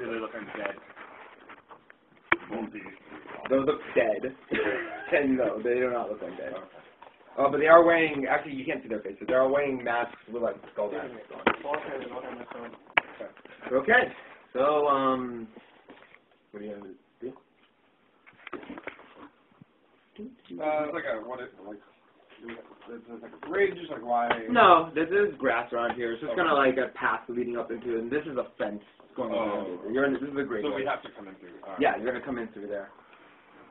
really look undead. Both these. Those look dead. and no, they do not look like dead. Oh, but they are wearing. Actually, you can't see their faces. They are wearing masks with like skull masks on. Okay. So, um, what are you gonna do? Uh, it's like a what? It, like it's, it's like a bridge, like why? No, this is grass around here. It's just kind of like a path leading up into it, and this is a fence going Oh. around it. You're in. This is a great. So we have to come in through. Alright. Yeah, you're gonna come in through there.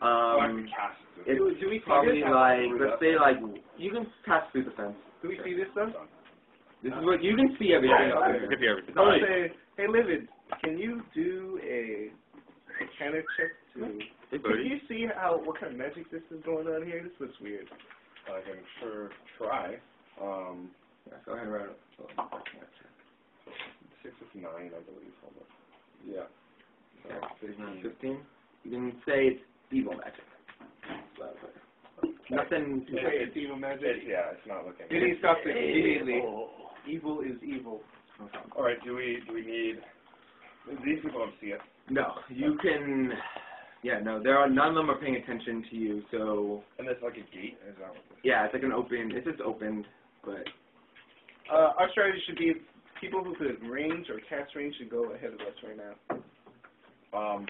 So I Um, cast it. it's do we probably figure like let's that say like you can pass through the fence. Do we see this stuff? This is what you can see everything. Yeah, up yeah, you Could be everything. I would say, hey, Livid, can you do a mechanic check to? Can you see how what kind of magic this is going on here? This looks weird. I can sure try. Um, Yeah, go ahead and write it. six is nine, I believe. Hold on. Yeah. So, Fifteen. 15. Fifteen. You can say it's evil magic. Nothing. Yeah. It's evil magic. Yeah, it's not looking. It needs stuff immediately. Evil is evil. All right. Do we do we need? These people don't see it. No, you can. Yeah, no, there are none of them are paying attention to you. So And there's like a gate. Is that yeah, it's like an open. It's just opened, but Uh, our strategy should be people who could range or cast range should go ahead of us right now. Um,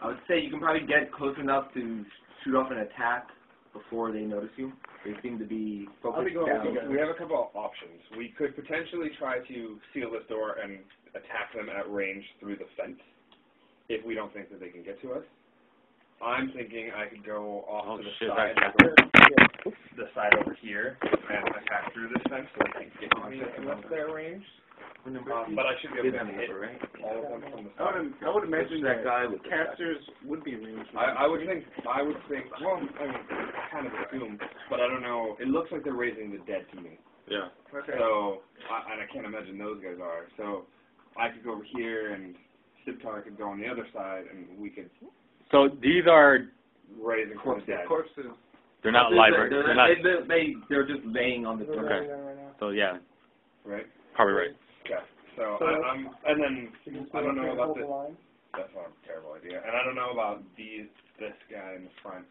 I would say you can probably get close enough to shoot off an attack before they notice you. They seem to be I'll be focused going down. with you guys. we have a couple of options. We could potentially try to seal this door and attack them at range through the fence, if we don't think that they can get to us. I'm thinking I could go off Oh, to the shit, side, that- over, the side over here, and attack through this fence so they can get to Oh, me shit. unless they're range. Um, but I should be he? able Didn't to hit number, right? all of them from the I would. I would imagine that that guy with the casters would be ranged. I, I would think, I would think, well, I mean, I kind of assume, but I don't know. It looks like they're raising the dead to me. Yeah. Okay. So, I, and I can't imagine those guys are. So, I could go over here, and Siptar could go on the other side, and we could So these are raise and Corpses. dead. Corpses. they're not They're- live. They're, right? they're, They're not. they, they, they, they're just laying on the floor. Okay. So yeah, Right? probably right. Okay. So, So- I, I'm, and then I don't know about this. That's not a terrible idea. And I don't know about these, this guy in the front.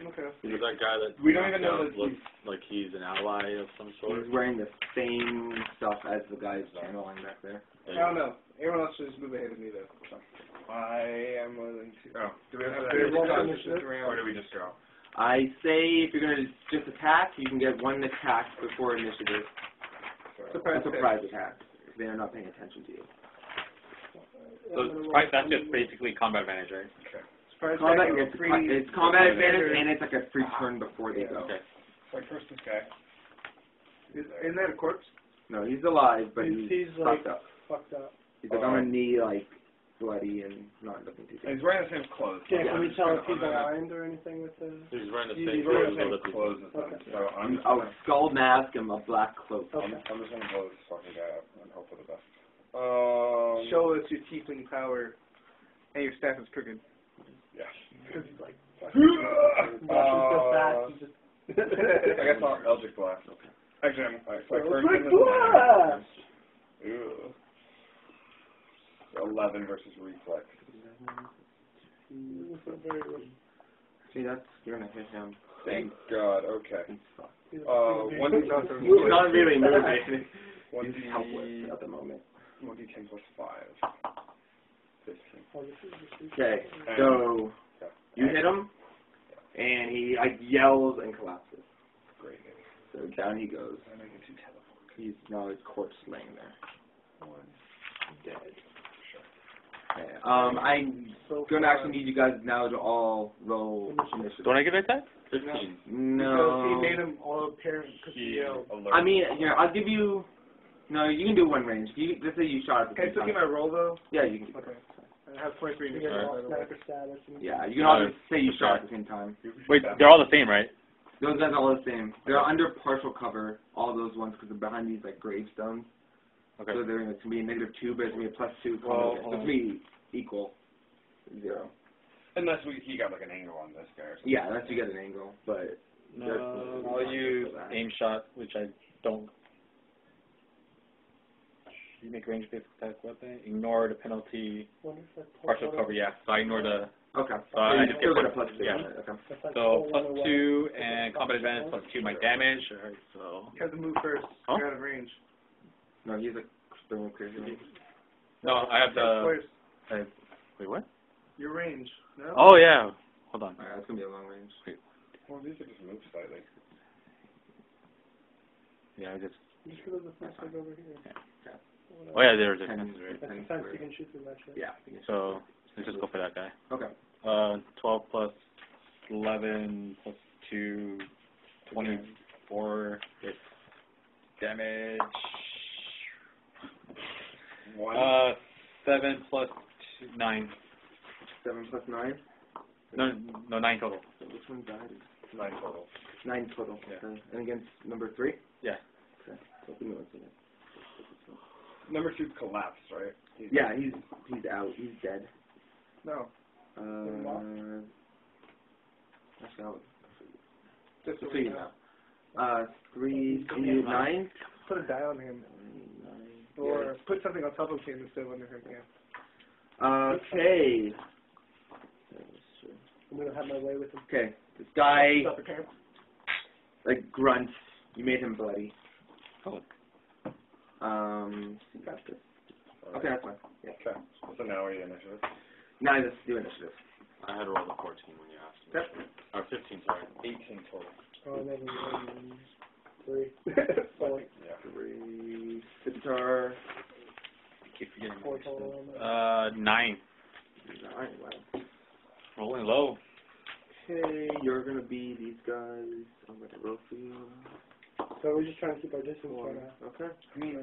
Okay. He's that guy that We don't even know that looks like he's an ally of some sort. He's wearing the same stuff as the guys channeling back there. I don't know. Everyone else should just move ahead of me though. I am willing to. Oh, do we have Uh, to do we roll discuss initiative? this, or do we just go? I say if you're gonna just attack, you can get one attack before initiative. A Surprise surprise attack. If they are not paying attention to you. So right, that's just basically combat advantage, right? Surprise Combat, attack it's, free- it's combat free advantage measure. and it's like a free turn before they go. Okay. So I curse this guy. Is, isn't that a corpse? No, he's alive, but he's, He's, he's, fucked like, up. fucked up. He's like on a knee, like bloody and not looking too And good. he's wearing the same clothes. Yeah, can we just tell gonna- if he's aligned or anything with the? He's wearing the He's same wearing the clothes. same other clothes as them, Okay. so I'm just A skull mask and a black cloak. I'm, I'm just gonna blow this fucking guy up and hope for the best. Um, Show us your tiefling power, and your staff is crooked. Because he's like, I Eldritch Blast. Okay. Actually, I'm like, so Blast! Ugh. 11 versus Reflex. See, that's, you're gonna hit him. Thank God, okay. Uh, one, he's not really moving. One he's helpless at the moment. 1d10 plus 5. Okay, so you hit him, and he like yells and collapses. Great. So down he goes. I make it two teleport. He's now his corpse laying there. One Dead. Okay, um, I'm gonna actually need you guys now to all roll initiative. Don't I get attack? Fifteen. No. Because he made him all apparent because he yelled. alert. I mean, here I'll give you. No, you can do one range. You, let's say you shot at the Can I same still time. get my roll though? Yeah, you can. Keep Okay. I have 23 You initiative. get all sniper status. And Yeah, you can all just say you shot at the same time. Wait, they're all the same, right? Those guys are all the same. They're under partial cover, all those ones, because they're behind these like gravestones. Okay. So they're gonna, it's gonna be a negative two, but it's gonna be a plus two. Well, oh, so it's gonna oh. be equal. Zero. Unless we, he got like an angle on this guy or something. Yeah, unless you get an angle, but. I'll use aim shot, which I don't. You make range based attack weapon. Ignore the penalty. Wonder Partial one cover, yeah. So I ignore the. Okay. So I you just get get a plus- plus two yeah. okay. So pull plus one away. two and combat advantage plus two my damage. Alright, so. You have to move first. Huh? You're out of range. No, he's a throwing crazy. range. No, I have the. First, Wait, what? your range. No? Oh yeah. Hold on. Alright, that's gonna be a long range. Wait. Well, these are just moved slightly. Yeah, I just. Just go to the first one over here. Oh yeah, there's a Ten. right? That's the fence, you can shoot through that shit. Yeah. So let's just go for that guy. Okay. Uh, 12 plus 11 plus 2, 24 hits. Damage. One. Uh, 7 plus two, 9. Seven plus nine. No, no, 9 total. So which one died? nine total. Nine total. Yeah. Okay. And against number three? Yeah. Okay. So give me one second. Number two's collapsed, right? He's- Yeah, he's he's out. He's dead. No. Uh, actually, I'll, Just just so you know. Uh, three, three, nine. Put a die on him. Nine. Or put something on top of him instead of under him. Yeah. Yeah. Okay. I'm gonna have my way with him. Okay. This guy Stop the camp. like grunts. You made him bloody. Oh. Um. you got this. Okay, that's fine. Yeah. Okay. So now we initiative. Now let's do initiative. I had rolled a 14 when you asked Yep. Or 15, sorry. 18 total. Oh, maybe um, three. Four. Yeah. Three. Scimitar. Keep forgetting. Four total. Uh, 9. Nine. Wow. Rolling low. Okay, you're gonna be these guys. I'm gonna roll for you. So we're just trying to keep our distance One. right now. Okay. I mean,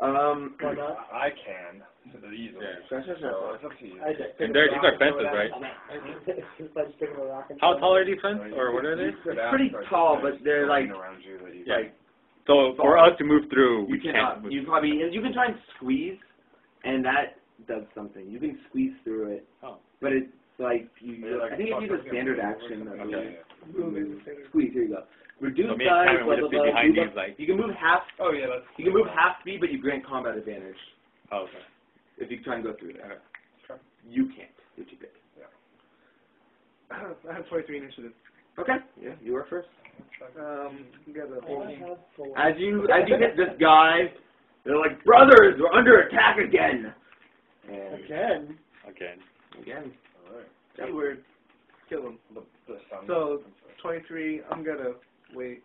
Um. Why not? I can easily. Yeah. Gotcha, So gotcha. it's up to you. I just pick And they're- up a these are rock fences, it right? It's just like sticking a rock and How tall are these fence, or what are they? You could ask, Pretty tall, but they're, like- around you that Yeah. So for us to move through, You we can't. cannot. You probably and you can try and squeeze, and that does something. You can squeeze through it. Oh. But it's like you. Like I think if you do a standard action. something. I Okay. Believe. Move is the standard. Squeeze. Here you go. Reduce So size. Blah blah blah. behind You, can- like- you can move half. Oh yeah, that's. You can move half speed, but you grant combat advantage Oh, okay. if you try and go through there. Okay. You can't. Which big. pick. I have 23 initiative. Okay. Yeah, you are first. Um, you got a I whole. have four. As you as you hit this guy, they're like, brothers, we're under attack again. And Again. Again. again. Alright. Keyword. Kill him. The, the sound. So, 23. I'm gonna wait.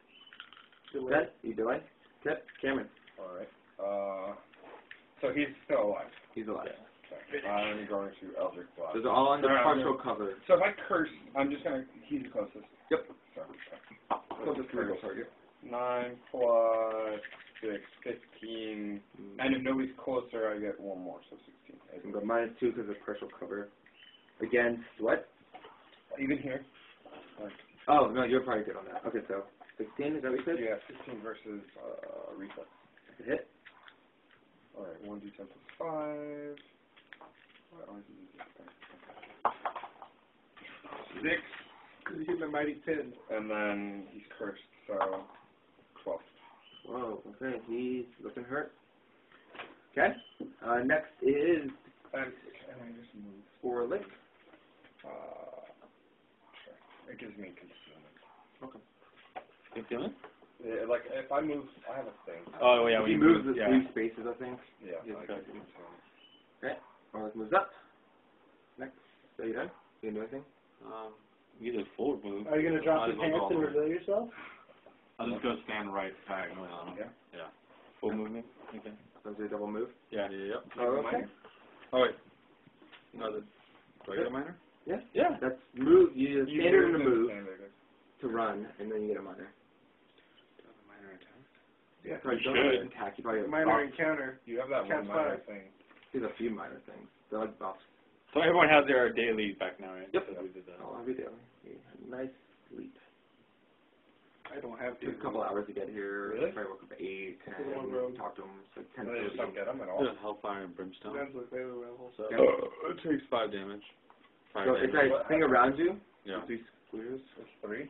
Delay. Okay, you delay. Okay, Cameron. Alright. Uh, so he's still alive. He's alive. Okay. I'm going to Eldritch Blast. Those are all under Alright, partial cover. So if I curse, I'm just gonna. He's the closest. Yep. So, okay. Closest to the target. Nine plus six, fifteen. And if nobody's closer, I get one more, so sixteen. I can go minus two because of partial cover. Against what? Even here. Oh no, you're probably good on that. Okay, so sixteen is that what you said? Yeah, sixteen versus uh, reflex. Hit. All right, one d10 plus five. Why always use this? Six, Because you hit my mighty 10. and then he's cursed, so twelve. Whoa. Okay, he's looking hurt. Okay. Uh, next is And can I just move? Orlick. Uh, sure. It gives me concealment. Okay. feeling? Yeah, like if I move, I have a thing. Oh yeah, he when you moves move, the yeah. three spaces, I think. Yeah, Yes, I okay. get concealment. Orlick moves up. Next. Are you done? You can do anything? Um, You either forward move. Are you gonna drop Might your pants and all the reveal yourself? I'll just go stand right diagonally on him. Yeah. Yeah. Full movement. Okay. So is it a double move? Yeah. Yeah. Yep. Oh, okay. Oh wait. No, the. Do I get a minor? Yeah. Yeah. That's move. You You standard and a move, move standard. to run, and then you get a minor. Minor attack. Yeah. Probably You don't should. an attack. You probably have Minor buffs. encounter. You have that Can't one minor fire. thing. There's a few minor things. They're like buffs. So everyone has their daily back now, right? Yep. So we did that. Oh, every day. Yeah, Nice sleep. I don't have to. Took a couple hours to get here. Really? Probably woke up at eight, ten. It's a long road. Talked to him. It's like ten And they just don't get them at all. There's Hellfire and Brimstone. Depends what they were level. So Yeah. uh, it takes five damage. Five So it's damage. a thing around you. yeah. Three squares. It's three.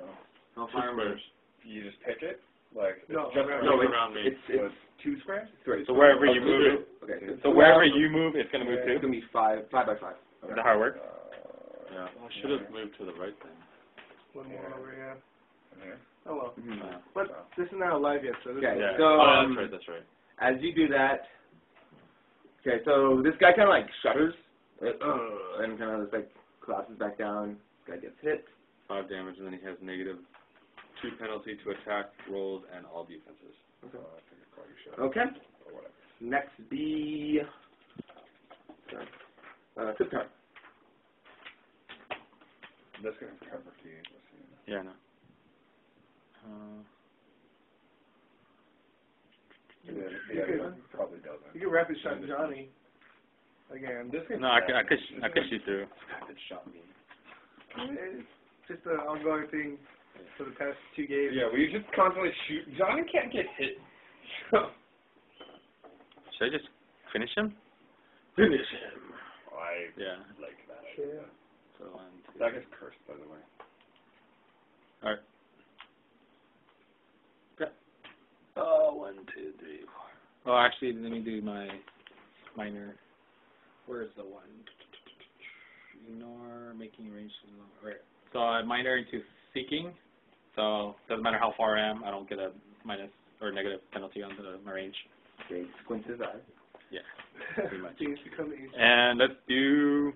Oh. Hellfire Two squares. You just pick it. Like No, just No, it's, around me. it's, it's it's two squares. three. So wherever Oh, you move it, Okay. so wherever you move, it's gonna move It's too. gonna be five, five by five. Is that how it works? Uh, Yeah. I should have moved to the right then. One more over here. here. Oh well. Mhm. Yeah. But this is not live yet, so this Okay. is Yeah. So, oh, um, that's right, that's right. As you do that, okay, so this guy kind of like shudders, like, uh, and kind of just like collapses back down. Guy gets hit. Five damage, and then he has negative two penalty to attack, rolls, and all defenses. So I think it's you. Okay. Next be uh, tip card. This gonna cover for you. Yeah, no. Uh, Yeah, You yeah, could- it probably doesn't. You can rapid shot Johnny again. This no, I could, I could, sh- I could shoot through. It shot me. It's just an ongoing thing for the past two games. Yeah, we just constantly shoot. Johnny can't get hit. Should I just finish him? Finish him. I Yeah. like that. Sure. So one, two. That gets cursed, by the way. All right. Oh, one, two, three, four. Oh, actually, let me do my minor. Where's the one? Ignore making range. Right. So I minor into seeking. So doesn't matter how far I am, I don't get a minus or negative penalty on the my range. Okay, squint his eyes. Pretty much. Things come easy. And let's do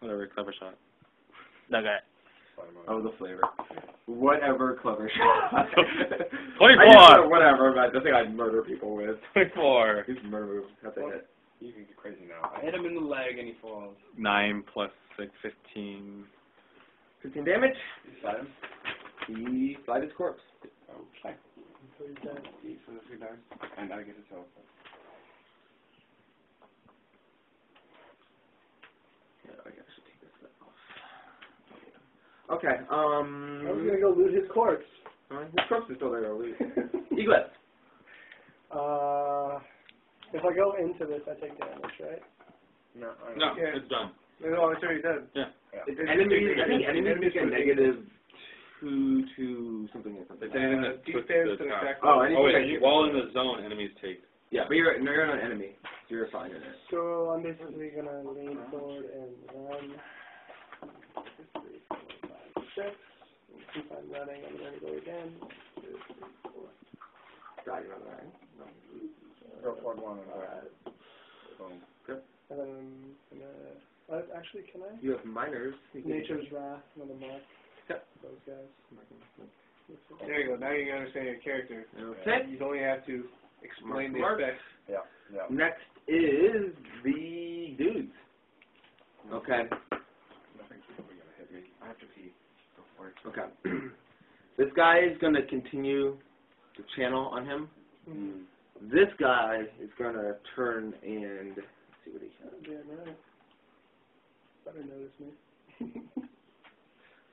whatever clever shot. That guy. Oh, the flavor. Whatever clever shot. Twenty-four. I use the whatever, but the thing I'd murder people with. Twenty-four. He's murder. That's a hit. You can get crazy now. I hit him in the leg and he falls. Nine plus six, fifteen. 15 15 damage. Shot him. He slide his corpse. Okay. Pretty dead. Eat for the three dice. And I get to tell. Yeah, I guess I should take this stuff off. Okay, um... I was gonna go loot his corpse. uh, his corpse is still there, I'll leave. Eaglet. uh, if I go into this, I take damage, right? No, I No, Yeah. it's done. No, it's already done. It's It's enemies, I think just- enemies enemies get would- negative two to something or something. It's anything Uh, that puts defense the and attack. attack. Oh, anything Oh wait, you- while in the zone, enemies take. Yeah, but you're, no, you're not an enemy. You're fine in it. So I'm basically gonna lean forward and run. Two, three, four, five, six. And Since I'm running, I'm gonna go again. Two, three, four, Got you on that. Go for one and five. boom. And then I'm. Uh, actually, can I? You have minors. You Nature's Wrath. I'm gonna mark Yep. those guys. There you go. Now you can understand your character. Okay. You only have to explain the Mark. effects. Yeah, yeah. Next is the dudes. Okay. Nothing's probably gonna hit me. I have to pee. Go for it. Okay. this guy is going to continue the channel on him. Mm. This guy is going to turn and let's see what he has. Damn right. Better notice me.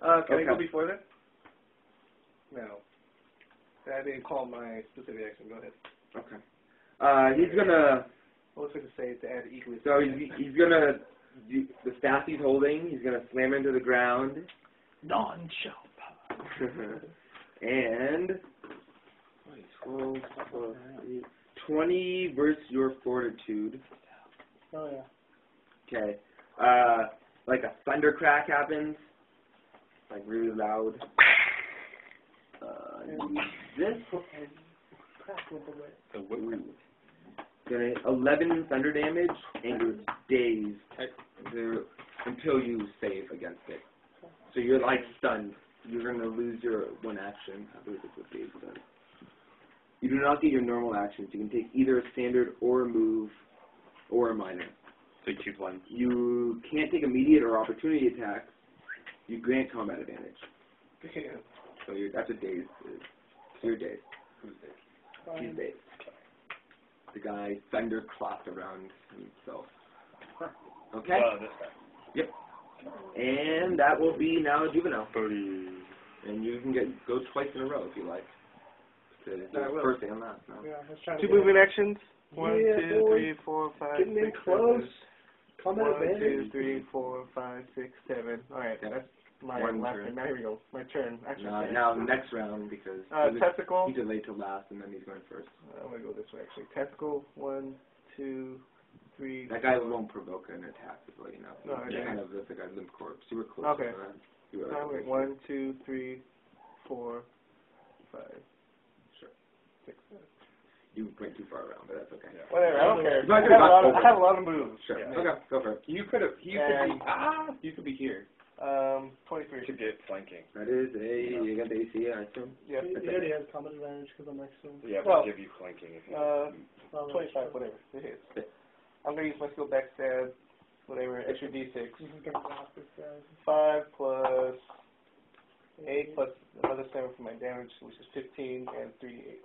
Uh, can I go before that? No. I didn't call my specific action. Go ahead. Okay. Uh, he's going to I was I going to say to add equally. so he's he's going to the staff he's holding, he's going to slam into the ground Non shall and 12, 12, 20 versus your fortitude. Oh yeah. Okay. Uh, like a thunder crack happens, like really loud. Uh, this Crap went away. The whip. ooh, gonna 11 thunder damage, and you're dazed there until you save against it. So you're like stunned. You're gonna lose your one action. I believe it's what dazed does. You do not get your normal actions. You can take either a standard or a move or a minor. So you choose one. You can't take immediate or opportunity attacks. You grant combat advantage. Yeah. So you're, that's what dazed is. So you're dazed. Who's this? He's Um, dazed. The guy thunder clocked around himself. Okay? Uh, this guy. Yep. And that will be now juvenile. Bodhi. And you can get go twice in a row if you like. So it's first and last now. yeah, I was trying Two to get actions. One, Yeah, two, boy. three, four, five, Getting in close. seven. Combat One, two, advantage. three, four, five, six, seven. All right, Yeah. that's My One last turn. turn. Here we go. My turn. Actually, Now, turn. now next round because uh, he, testicle. he delayed till last and then he's going first. Uh, I'm gonna go this way actually. Testicle. One, two, three. That guy won't provoke an attack, is what you know. No, He okay. kind of looks like a limp corpse. You were close. Okay. To that. You were wait, one, two, three, four, five, Sure. six, seven. You went too far around, but that's okay. Yeah. Whatever. I don't care. It's not I good, have a not lot of, I over. have a lot of moves. Sure. Yeah. Okay, go for it. You could have. You could And- be. Ah. You could be here Um, twenty-three. to get flanking. That is a you got the AC, I assume. Yeah. He, he already has combat advantage because I'm next to him. Yeah, Well, but give you flanking if you. Uh, Oh, twenty-five. Whatever. It hits. I'm gonna use my skill backstab. Whatever. Extra d6. This is gonna block this guy. Five plus eight plus another seven for my damage, which is fifteen and three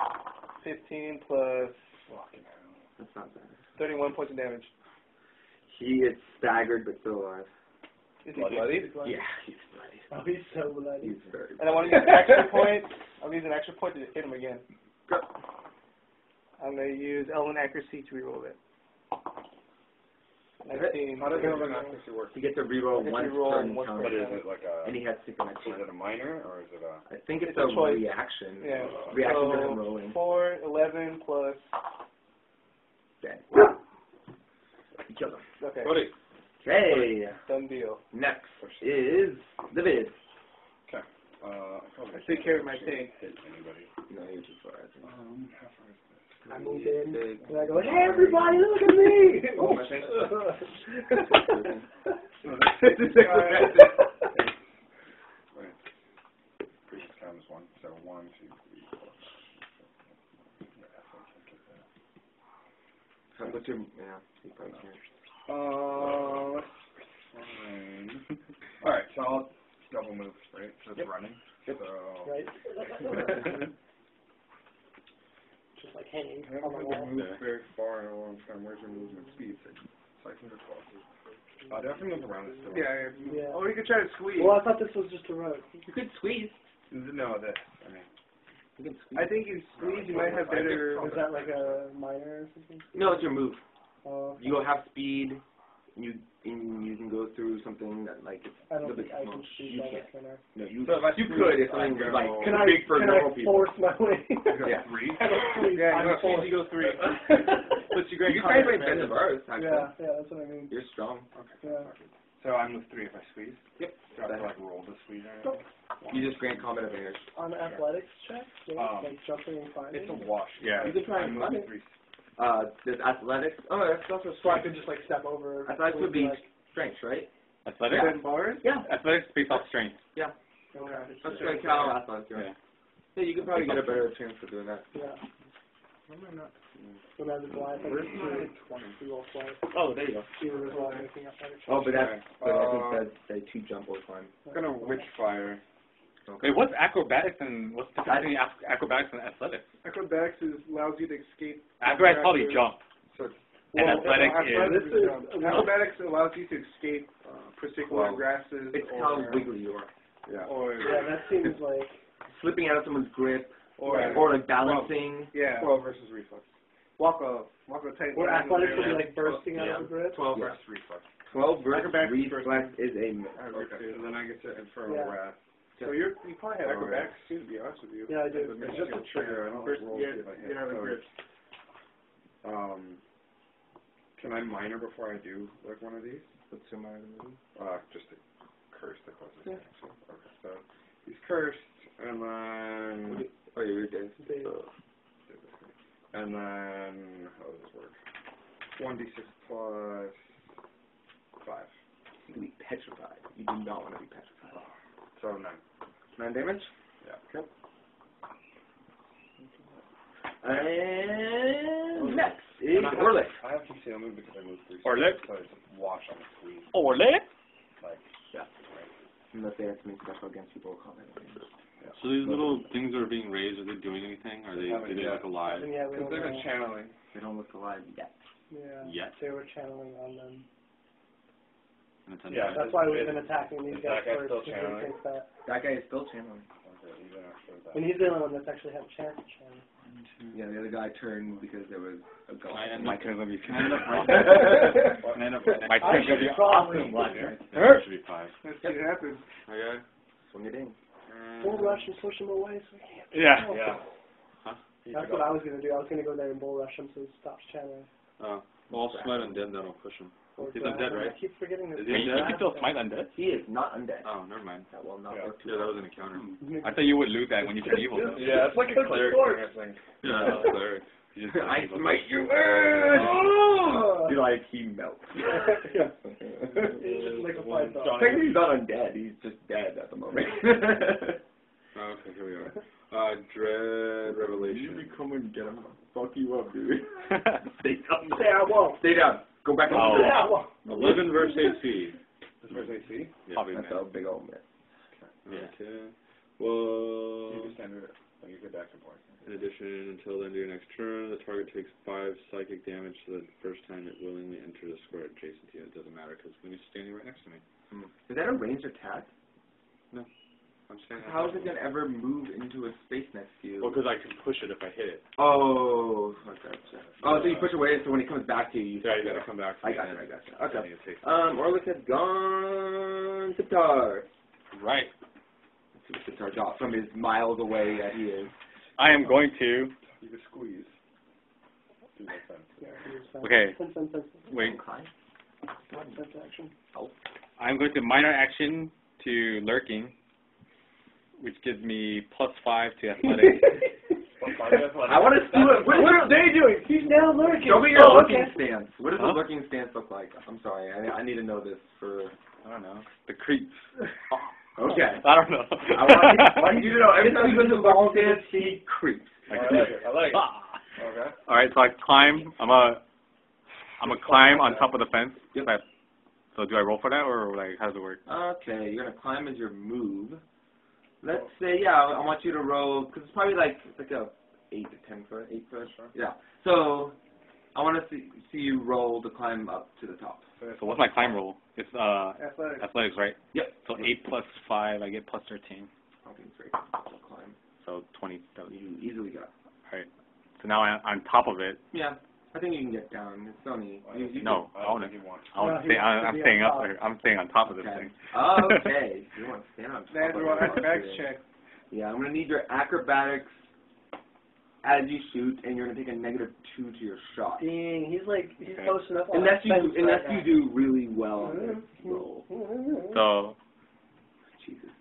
eight. Fifteen plus That's not bad. thirty-one points of damage. He is staggered but still alive. Is he Bloody? bloodied? Yeah, he's bloody. Oh, he's so bloody. He's very And I want to use an extra point. I'm gonna use an extra point to hit him again. Go. I'm gonna use Elven accuracy to reroll it. Okay. Nineteen. How does Elven accuracy work? You get to reroll I get to one reroll certain one counter. But is it like a? And he has Is it a minor or is it a? I think it's, It's a a, choice. reaction. Yeah. Reaction to So, him rolling. Four, eleven plus. Dead. You killed him. Okay. Buddy. Okay. Done deal. Next is the vid. Okay. Uh, I probably I take care of my can't thing. Hit anybody. No, you're too far. I think. Um, how far is this? I moved in. And I go, hey everybody, look at me! Oh, my thing. Wait. Previous time is one. So one, two, three, four. five, six, seven, eight. Yeah, I think I get that. So what's your, yeah, you probably can't. Uh, fine. All right, so I'll double move, right? So it's running. So. right? Just like hanging I on haven't the had to wall. move very far in a long time. Where's your movement speed? Six. So I can go twelve. Do I have to move around this still? Yeah. Yeah. Oh, you could try to squeeze. Well, I thought this was just a road. You could squeeze. No, this. I mean. You can squeeze. I think you squeeze, you might have better. Is that like a minor or something? no, it's your move. Uh, You will have speed. You and you can go through something that like it's I a don't little bit think I can see You that can't. right. No, you So you could if I something go- was like Can I, big for can normal I people. force my way? Yeah. Three. I don't squeeze. Yeah, I'm you go forced. squeeze, you go three. But you You can try to play best of ours. Actually, Yeah, yeah, that's what I mean. you're strong. Yeah. So I'm with three if I squeeze. Yep. Do I have to like roll the squeeze or anything? You just grant combat advantage. On athletics check, so Um, like jumping and climbing. It's a wash. Yeah. You can try I and move run it. Three. Uh, there's athletics. Oh, that's also so I strength. could just like step over. Athletics would be like, strength, right? Athletics? Ten bars? Yeah. Athletics based off strength. okay. That's strength, Cal, athletics. Yeah. Yeah. Yeah, you could probably get a better chance for doing that. Yeah. When I was alive, I Where's could see roll twice. Oh, there you go. See what was alive making athletics Oh, but that's, but I think Uh, that's say two jump or climb. I'm gonna witch fire. Wait, what's acrobatics and what's the difference between ac- acrobatics and athletics? Acrobatics is, allows you to escape. Acrobatics probably jump. So it's And Well, athletic is- athletics is- um, acrobatics allows you to escape uh, particular Well, grasses It's or how wiggly you are. yeah. or Yeah, that seems like Slipping out of someone's grip, or or like balancing. yeah, Twelve versus reflex. walk a walk a tight or athletics would be like bursting out Yeah. of the grip. Twelve Yeah. versus reflex. 12 versus reflex is a miss. Okay. And then I get to infernal Yeah. wrath. So you're you probably have Alright. acrobatics too, to be honest with you. Yeah, I do. It's just a trigger. I don't First, roll yeah, to if I hit. you have a So, grip. Um, can I minor before I do like one of these? What's your minor move? Uh, just to curse the closest thing. So, okay, so he's cursed, and then Oh, yeah, you're dead. Big. and then how does this work? One d six plus five, You can be petrified. You do not want to be petrified. So nine. Nine damage? Yeah. Okay. And next is And I have- Orlick. I have concealment because I moved three. Orlick? So it's a wash on the squeeze. Orlick? Like, Yeah. Unless they have something special against people with combat advantage. So these little things that are being raised, are they doing anything? Are they, Haven't do they yet. look alive? Yeah, we don't they've know. channeling. They don't look alive yet. Yeah. Yet? They were channeling on them. And it's Yeah. That's why we've been attacking these guys that guy first. still channeling? think that That guy is still channeling. it even. And he's the only one that's actually had a chance at Shannon. Yeah, the other guy turned because there was a goal. My, My turn's gonna be Can I end up right? What? Can I end up right? My I turn's gonna be awesome black, right? It should be five. Let's see what happens. Okay. Swing it in. Bull rush and push him away so he can't. Yeah. Oh. Yeah. Huh? That's what I was gonna do. I was gonna go there and bull rush him so he stops channeling. Oh. Well, I'll smite undead, that'll push him. Or He's do I- undead, right? I keep forgetting this. Is he Wait, you undead? can still smite undead? He is not undead. Oh, never mind. That will not Yeah. work too Yeah, that was an encounter. I thought you would lose that when you turn evil. though. Yeah, it's like a cleric kind of thing. Yeah, that's cleric. I evil. smite you. Oh! Be like he melts. yeah. He's just like a fight dog. Technically, he's not undead. He's just dead at the moment. Oh, okay, here we are. Uh, Dread Revelation. You come and get him. Fuck you up, dude. Stay down. Say I won't. Stay down. Go back Oh. on Say I won't. 11 verse AC. This verse AC. Yeah. Probably, That's man. a big old miss. Okay. You Well, just enter it. Like you get action points. in addition, until the end of your next turn, the target takes 5 psychic damage so that the first time it willingly enters a square adjacent to you. It doesn't matter because when you're standing right next to me. Hmm. Is that a ranged attack? I'm standing How is it gonna ever move into a space next to you? Well, because I can push it if I hit it. Oh, okay. Oh, so you push away, so when he comes back to you, you Yeah, you gotta come back to I me. got you, I got you. Okay. Um, Orlick has gone Sitar. Right. Let's see what Sitar got from his miles away that he is. I am going to. You can squeeze. Do that then. Yeah, he's fine. Okay. Sense, sense, sense. Wait. Okay. Sense action. I'm going to minor action to lurking, which gives me plus five to athletics. I want to see what, what, what are they doing? He's now lurking. Show me your Oh, looking okay. stance. What does Huh? a looking stance look like? I'm sorry, I, I need to know this for. I don't know. The creeps. Okay. I don't know. I want, I want you to know every time he goes to looking stance, he creeps. I like it. I like it. Ah. Okay. All right, so I climb. I'm a. I'm a climb on top of the fence. Yep. So do I roll for that, or like how does it work? Okay, you're gonna climb as your move. Let's say, yeah, I I want you to roll because it's probably like like a eight to ten foot, eight foot. Yeah. So I want to see see you roll to climb up to the top. So what's my climb roll? It's uh Athletics. athletics, right? Yep. So eight plus five, I get plus thirteen. I think it's very to climb. So twenty. That was, You easily got. so now I, on top of it. Yeah, I think you can get down. It's only. Oh, you, you No, I I don't want think you want. I want No, to stay. I, to I'm staying up top. there. I'm staying on top of this Okay. thing. okay. You want to stand on top. That's of what it. acrobatics check. Yeah, I'm gonna need your acrobatics as you shoot, and you're gonna take a negative two to your shot. Dang, he's like, he's Okay. close enough. Unless you fence unless right you now. do really well on mm-hmm. this roll. Mm-hmm. So Jesus.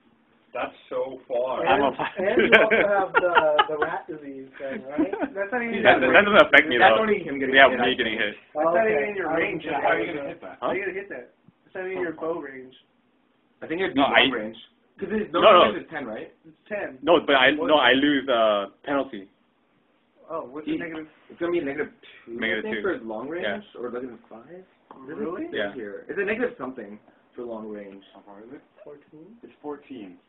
That's so far. I'm And, a- and you also have the the rat disease thing, right? That's not even that, that doesn't affect me That's though. only him getting Yeah, hit. me I getting think. hit. That's not even in your I range. How are you gonna hit Huh? How are you gonna hit that? It's not even in your bow range. I think it'd be No, long I- range. Because no, No, no. range is ten, right? It's ten. No, but I no, I lose uh penalty. Oh, what's He- the negative? It's gonna be negative two. Negative I think two. for long range Yeah. or negative five. Does it Really? say Yeah. Here, it's a negative something for long range. How far is it? Fourteen. It's 14.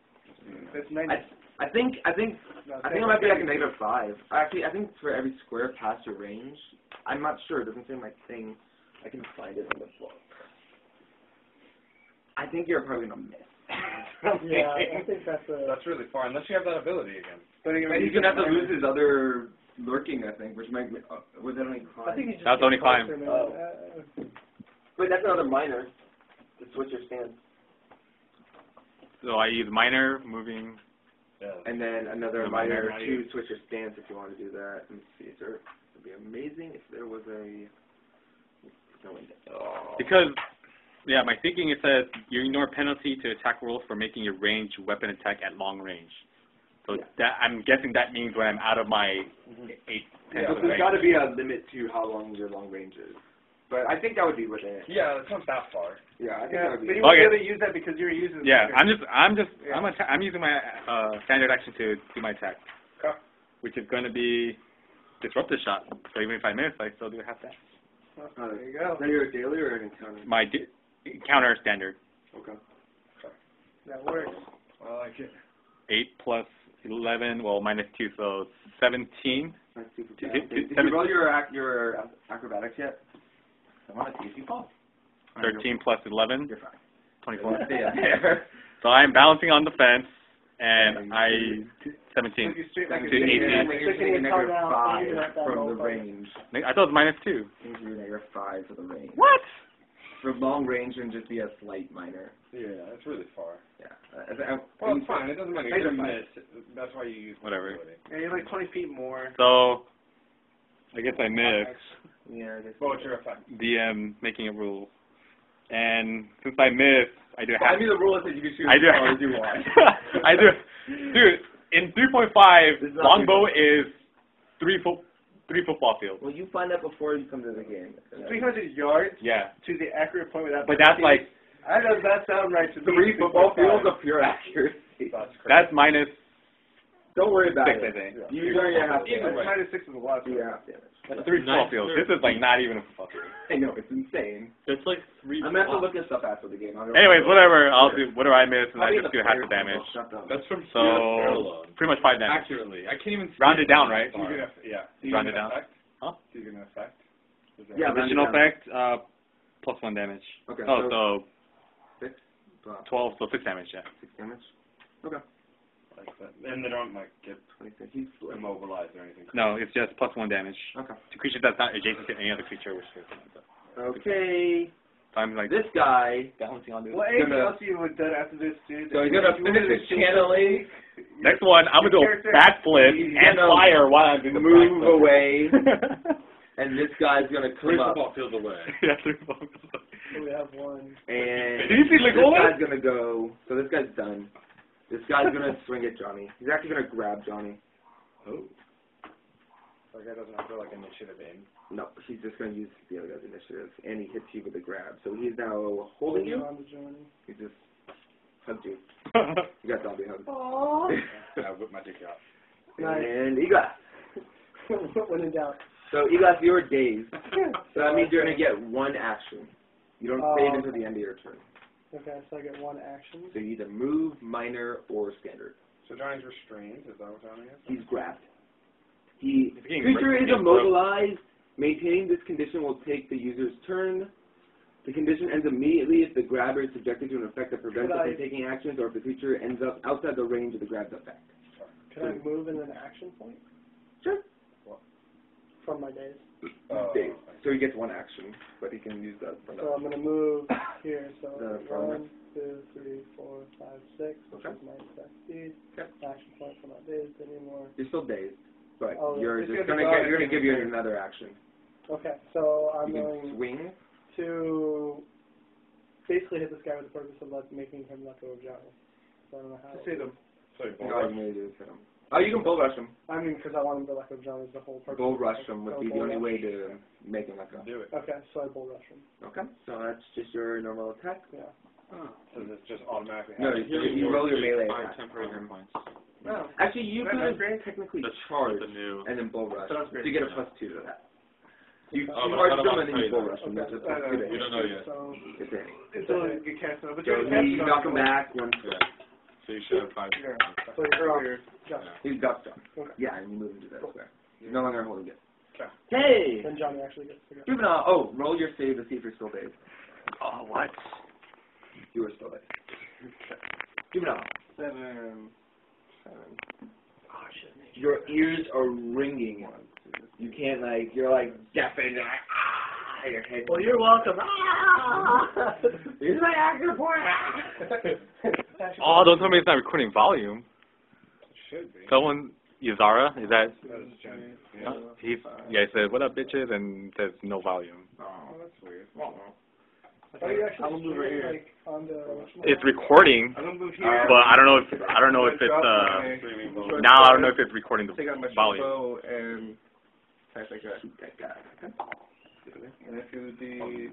That's ninety. I, I think I think no, I think it might be like a negative five. Actually, I think for every square past your range. I'm not sure. It doesn't say my thing. I can find it in the book. I think you're probably gonna miss. Yeah, I think that's a. That's really far, unless you have that ability again. But But he's gonna have to lose his other lurking, I think, which might. Uh, was that only climb? I think he just. That's only climb. Oh. Uh, Wait, that's another minor. To switch your stance, So I use minor moving. Yeah. and then another The minor, minor, to switch your stance if you want to do that. Let me see. Is? It'd be amazing if there was a. No, oh. Because, yeah, my thinking is that you ignore penalty to attack rolls for making a ranged weapon attack at long range. So Yeah. that I'm guessing that means when I'm out of my mm-hmm. eight. Yeah, So ten there's range. got to be a limit to how long your long range is. But I think that would be within it. Yeah, it's not that far. Yeah, I think Yeah, that would but be. you won't Okay. able to use that because you're using. Yeah, trigger. I'm just, I'm just, Yeah. I'm, atta- I'm using my uh, standard action to do my attack, Okay. which is going to be disruptive shot. So even if I miss, I still do have that. Oh, there you go. Is that your daily or an encounter? My di- counter standard Okay. That works. I like it. eight plus eleven, well minus two, so seventeen. That's super Did- bad. did- Did, did- did you roll your ac- your acrobatics yet? I want to see if you fall. Thirteen plus eleven, You're fine. twenty-four. Stay. So I'm balancing on the fence, and I So seventeen. like a To 18. Yeah, eighteen. like you're Sticking taking your tongue negative out, five aiming at that from the range. I thought it was minus two. You're negative five for the range. What? For long range, and just be a slight minor. Yeah, that's really far. Yeah. Uh, I- I- Well, it's fine. It doesn't matter. You're Negative gonna five. miss. That's why you use Whatever. Yeah, you're like 20 feet more. So, I guess I missed Yeah, I guess. But what's your effect? DM um, making a rule, and since I missed, I do Well, I mean, the rule is that you can shoot I do. as far as you want. I do. Dude, in 3.5, This is longbow is three foot, three football fields. Well, you find that before you come to the game. 300 yards Yeah, to the accurate point without. but that's like How does that sound right to me? Three football fields of pure accuracy. That's crazy. that's minus Don't worry about six, I it. think. You know you have Either to. way. Minus six is a lot. of your half damage. That's three football fields. This is like not even a football field. I know it's insane. It's like three. I'm gonna have to look this up after the game. I'll Anyways, whatever. I'll do whatever I miss, and I Probably just the do half player the damage. football stuff, though. That's from So pretty much five damage. accurately. I can't even Round it down, right? Gonna, yeah. Round it down. Huh? So you're gonna effect? Is Yeah, round Additional effect, uh, plus one damage. Okay. Oh, so so six. Twelve, so six damage. Yeah. Six damage. Like that. And they don't like get Twenty-six. He's immobilized or anything. No, it's just plus one damage Okay. to creatures that's not adjacent to any other creature. Which is Okay. so I'm like This guy. balancing on this. Well, anything Gonna- else you would done after this, dude? So he's gonna finish to his channeling, Next one, I'm gonna do a Character- backflip and fire while I'm doing the move backflip. away, and this guy's gonna Three come up, football fields away. yeah, three balls. So we have one. and Did you see this guy's gonna go. So this guy's done. This guy's gonna swing at Johnny. He's actually gonna grab Johnny. Oh. That guy doesn't feel to like initiative in. No, he's just gonna use the other guy's initiative, and he hits you with a grab. So he's now holding you. On the journey. He just hugged you. You got zombie hug. Aww. Yeah, whip my dick out. Nice. and Eglass. when in doubt. So Eglass, you're dazed. So that means you're gonna get one action. You don't Oh. save until the end of your turn. Okay, so I get one action. So you either move, minor, or standard. So Johnny's restrained. Is that what Johnny is? He's grabbed. He He's creature is getting immobilized. Maintaining this condition will take the user's turn. The condition ends immediately if the grabber is subjected to an effect that prevents Could it I- from taking actions, or if the creature ends up outside the range of the grab's effect. Can I move in an action point? Sure. From my days. Uh, dazed. So he gets one action, but he can use that for So I'm gonna move here. So The front one, two, three, four, five, six, which Okay. is my attack speed. Yep. Action point for my days anymore. You're still dazed, but Oh, you're just gonna gonna get, you're gonna give you another action. Okay, so I'm you can going swing. to basically hit this guy with the purpose of like making him let go of Johnny. So I don't know how. Just hit him. So you All bull you need to do hit him. Oh, you can bull rush him. I mean, because I want him to let go of Johnny is the whole purpose. Bull rush him would be the only rush. way to make him let go. do it. Okay, so I bull rush him. Okay, so that's just your normal attack. Yeah. Oh. So this just automatically No, happens. you, you roll your melee Five attack. temporary hit points. Oh. No. Actually, you That's could have technically That's charged the new. and then bull rush. Sounds So great. you get a plus two to that. You, Oh, you but charge thought them and then you bull rush them. That's a Okay. plus two to We hit. don't know yet. So It's a hit. It's only get cast out, but So you're you knock him back one. Yeah. So you should have five. Yeah. so you're off. Earlier. He's got stuff. Okay. Yeah, and you move him to that square. He's no longer holding it. Okay. Hey! Then Johnny actually gets to go. Juvenile, oh, roll your save to see if you're still dazed. Oh, what? You were still dazed. Juvenile. Seven. Seven. Your ears are ringing. You can't like you're like deafened. You're like ah, your head. Well, you're welcome. Ah! Here's my action point. Oh, don't tell me it's not recording volume. It Should be. Someone, Yazara, is that? That is Johnny. Huh? He's yeah. He said, "What up, bitches?" and says no volume. Oh, that's weird. Are you I'm gonna move here. like on the? It's recording, I'm gonna move here. but I don't know if I don't know if it's uh now I don't know if it's recording the Take out my volume. bow and type like that. Shoot that guy. Okay. And if it would be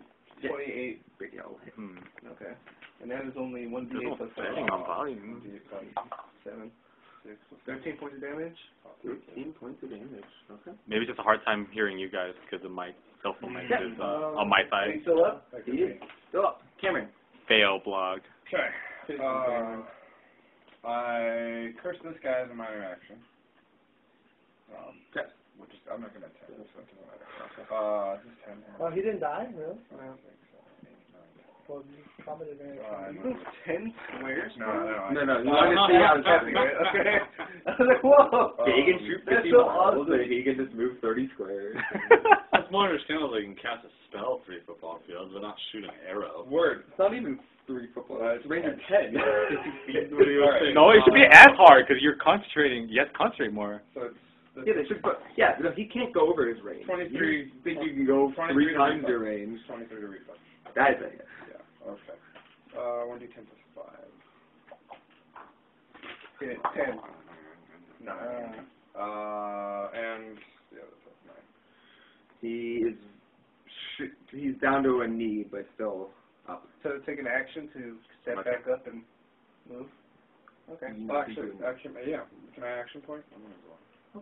28. Big yell. Hmm. Okay. And that is only one There's no d8 plus setting on volume. seven. Six. Thirteen points of damage. Thirteen points of damage. Okay. Maybe just a hard time hearing you guys because of my cell phone mic is uh, on my Are Um, you still up? He is. Still up. Cameron. Fail blog. Okay. Uh, I curse this guy as a minor action. Um, Okay. Which is, I'm not gonna attack, so it doesn't matter. Uh, just ten. Oh, he didn't die, really? Five, six, seven, eight, nine, ten. Well, you combat advantage. Uh, You move ten squares? No, no, I- No, no, you No, want no, to see how it's happening, right? Okay. I was like, whoa. Um, he can shoot That's 50 so miles, awesome. and he can just move 30 squares. It's more understandable they can cast a spell three football fields, but not shoot an arrow. Word. It's not even three football. Uh, It's range of 10. What do Alright. no, it should be as hard because you're concentrating. You have to concentrate more. So it's the yeah, they should, but, yeah, but he can't go over his range. 23 You think you can go three times your range? 23 to reflex. That is it. Yeah. Okay. Uh, one d ten plus five. Okay, ten. Nine. Uh, and yeah, that's nine. He is, sh- he's down to a knee, but still up. So take an action to step Okay. back up and move. Okay. You Well, need actually, action. Yeah. Can I action point? I'm gonna go. Yeah,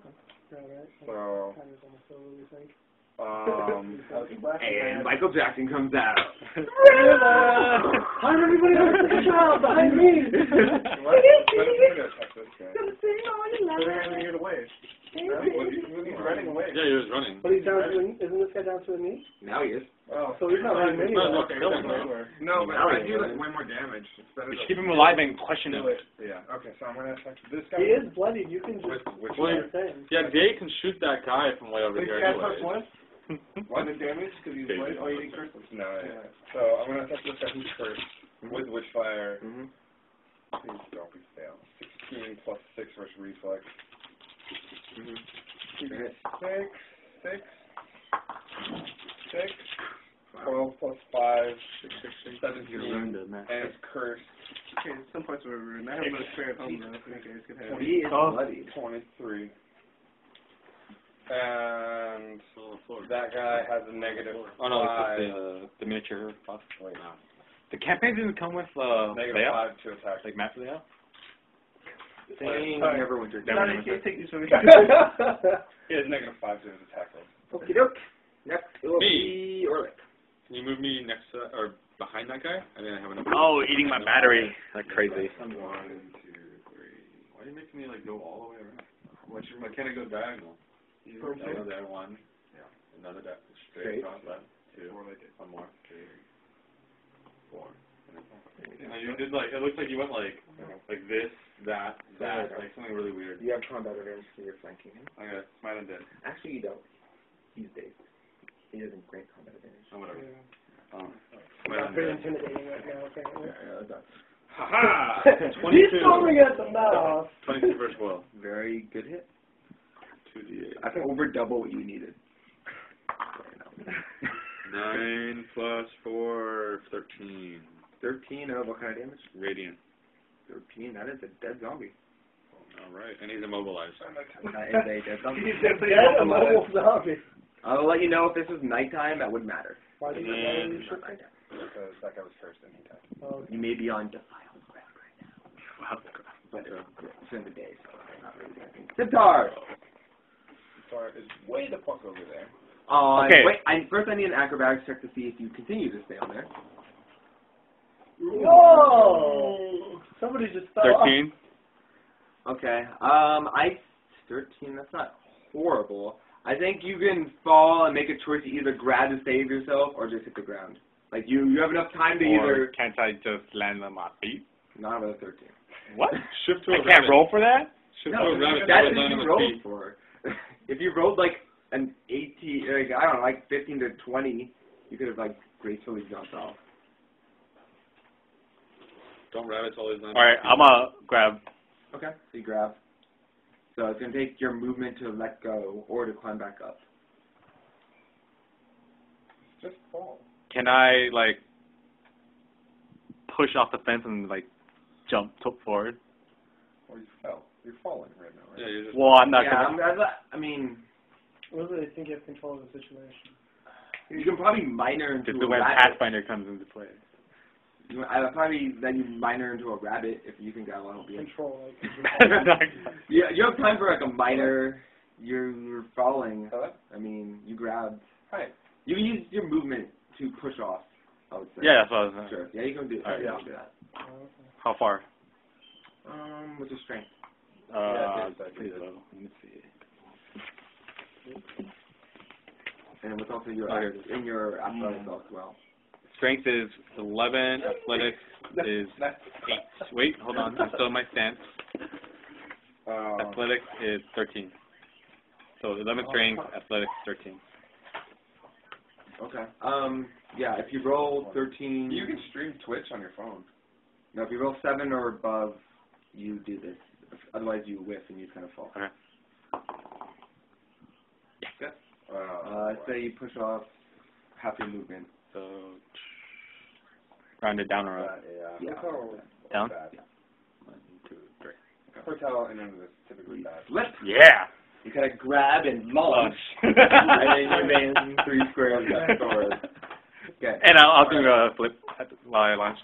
right. So, Kind of almost over, we think. um, And Michael Jackson comes out. Hi, everybody, there's a child behind me. what? I'm gonna attack this guy. So gonna away. He's running away. Yeah, he was running. But he's down to a, isn't this guy down to a knee? Now he is. Oh. So he's not running It's anywhere. not Okay, killing that's him. anywhere. No, but I he do is. like way more damage instead of. Keep him alive and question him. Yeah. Okay, so I'm gonna attack this guy. He is bloodied. You can just which Well, do. Yeah, Day can shoot that guy from way over Wait, here you guys anyway. plus one? On the damage? Because he's Okay. bloody? Oh, you didn't curse him. No, yeah. So I'm gonna attack this guy who's first with witchfire. Mm-hmm. Please don't be fail. 16 plus 6 versus reflex. Mm-hmm. Six, six, six, 12 plus 5, 17, and it's cursed. Okay, some parts were rude. I have another spare at home though, so you guys can have it. He is Oh. bloodied. 23. And that guy has a negative Oh no, five. it's the, the miniature buff. Wait, no. The campaign didn't come with uh, Negative layout, 5 to attack. like map layout. Thing Alright. Neverwinter. Never Johnny, mind. can you take these from me? He has negative 5 to his attack roll. Okie doke. Next, it will Me. be Orlick. Can you move me next to, or behind that guy? I didn't have enough. Oh, eating my battery like crazy. One, two, three. Why are you making me like go all the way around? Why should- why can't I go diagonal? Diagonal there, one. Yeah. Another di- Straight. straight across that. Two. One more. Three. Four. And you did like it looks like you went like like this, that, that, like something really weird. You have combat advantage because you're flanking him. I got smite and dead. Actually, you don't. He's dazed. He doesn't grant combat advantage. Oh whatever. Yeah. Um, He's smite not and intimidating right now, apparently. Yeah, that's Ha ha! He's Twenty-two. foaming at the mouth. Twenty-two versus will. very good hit. Two D eight. I think over double what you needed. Nine plus four, thirteen. 13 of what kind of damage? Radiant. 13. That is a dead zombie. All right, and he's immobilized. That is a dead zombie. He's definitely Dead a immobilized. mobile zombie. I'll let you know if this was nighttime. That would matter. Why did you And- why did you Not shoot nighttime. Because that guy was cursed and he died. Oh, You may be on defiled ground right now, Wow. but it's in the day, so I'm not really anything. Centaur. Sorry, it's way the fuck over there. Uh, Okay. Wait, I, first I need an acrobatics check to see if you continue to stay on there. Whoa! Somebody just fell off. Thirteen. Okay. Um, I thirteen. That's not horrible. I think you can fall and make a choice to either grab to save yourself or just hit the ground. Like you, you have enough time to Or either. can't I just land on my feet? Not with a thirteen. What? Shift to I a can't roll for that? Shift No, to a rabbit. that's That's what you rolled feet. for. if you rolled like an eighteen, like I don't know, like fifteen to twenty, you could have like gracefully jumped off. Don't rabbits always land All right, I'm gonna grab. Okay. So you grab. So it's gonna take your movement to let go or to climb back up. Just fall. Can I like push off the fence and like jump to forward? Or you fell. You're falling right now, right? Yeah, you're just. Well, I'm not yeah, gonna. I'm, I'm not- I mean, Really, I think you have control of the situation. you can probably minor into This is a when. Pathfinder comes into play. You- I'll probably then you minor into a rabbit if you think that'll help you. Control, like. Yeah, you have time for like a minor. You're, you're falling. Hello? I mean, you grab. Hi. You can use your movement to push off. I would say. yeah, that's what I was saying. Sure. Yeah, you can do. Alright. yeah, you can do that. How far? Um, what's your strength? Uh, Yeah, it's pretty low. Let me see. And what's also your here it in your athletics as well. Strength is 11, athletics is 8. Wait, hold on, I'm still in my stance. Uh, Athletics is 13. So 11 strength, athletics 13. Okay. Um, yeah, if you roll 13, you can stream Twitch on your phone. no, if you roll 7 or above, you do this. Otherwise, you whiff and you kind of fall. Okay. Uh, Uh, say you push off half your movement. So round it down or up. yeah. Yeah. Down? Bad. One, two, three. Hotel in under this typically bad. Flip. Yeah. You kind of grab and launch, and then you man three squares forward. Okay. And I'll, I'll do a flip at the- while I launch.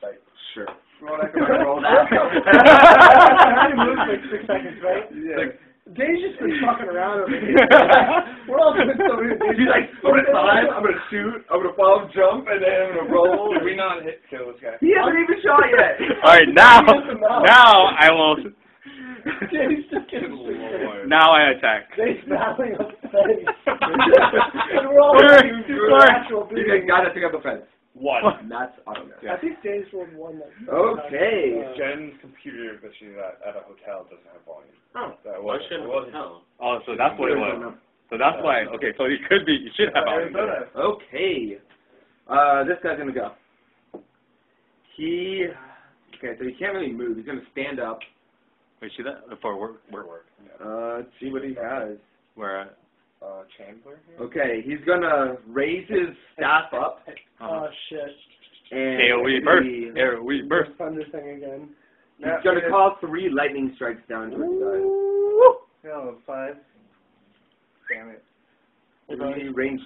Sure. Roll that. Roll that. I only moved like six seconds, right? Yeah. Dave's just been fucking around over here. We're all doing so weird. He's like, put it time, I'm gonna shoot, I'm gonna fall jump, and then I'm gonna roll. Did we not hit kill this guy? He hasn't even shot yet. All right, now, now I will. Dave's just getting Lord. Now I attack. Dave's battling up the face. and we're all Sorry, doing sorry. supernatural You beings. gotta pick up the fence. One. And that's auto. I think Dave's rolled one. That, Okay. Uh, Jen's computer that she's at at a hotel doesn't have volume. Oh. That Why was should it it wasn't. hotel? Oh, so that's what it was. So that's why. Okay, so you could be. You should have. Arizona. Okay. Uh, this guy's gonna go. He. Okay, so he can't really move. He's gonna stand up. Wait, see that for work? Work, Work. work. Yeah. Uh, let's see what he has. Where? at? Uh, Chandler. Here? Okay, he's gonna raise his staff up. Oh shit. and AOE burst. he- AOE burst. Thunder thing again. he's gonna call three lightning strikes down to his guy. No, five. Damn it. Three range.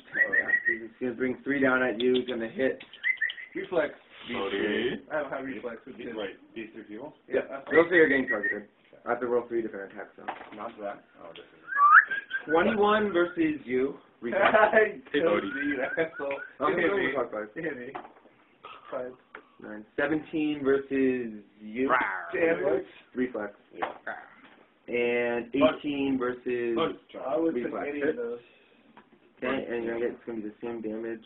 He's gonna bring three down at you. He's gonna hit. Reflex. Sorry. I don't have reflex with this. Right. These three people. Yeah. Those are your getting targeted. I have to roll three different attacks though. Not that. Oh, this is. Twenty-one versus you. Reflex. I Hey, killed Odie. you, asshole. Okay, Hit we'll me. talk about it. Hit me. Five. Nine. Seventeen versus you. Damn it. Reflex. Yeah. And eighteen versus. I would pick Reflex. any of those. Okay, and you're gonna get it's gonna be the same damage.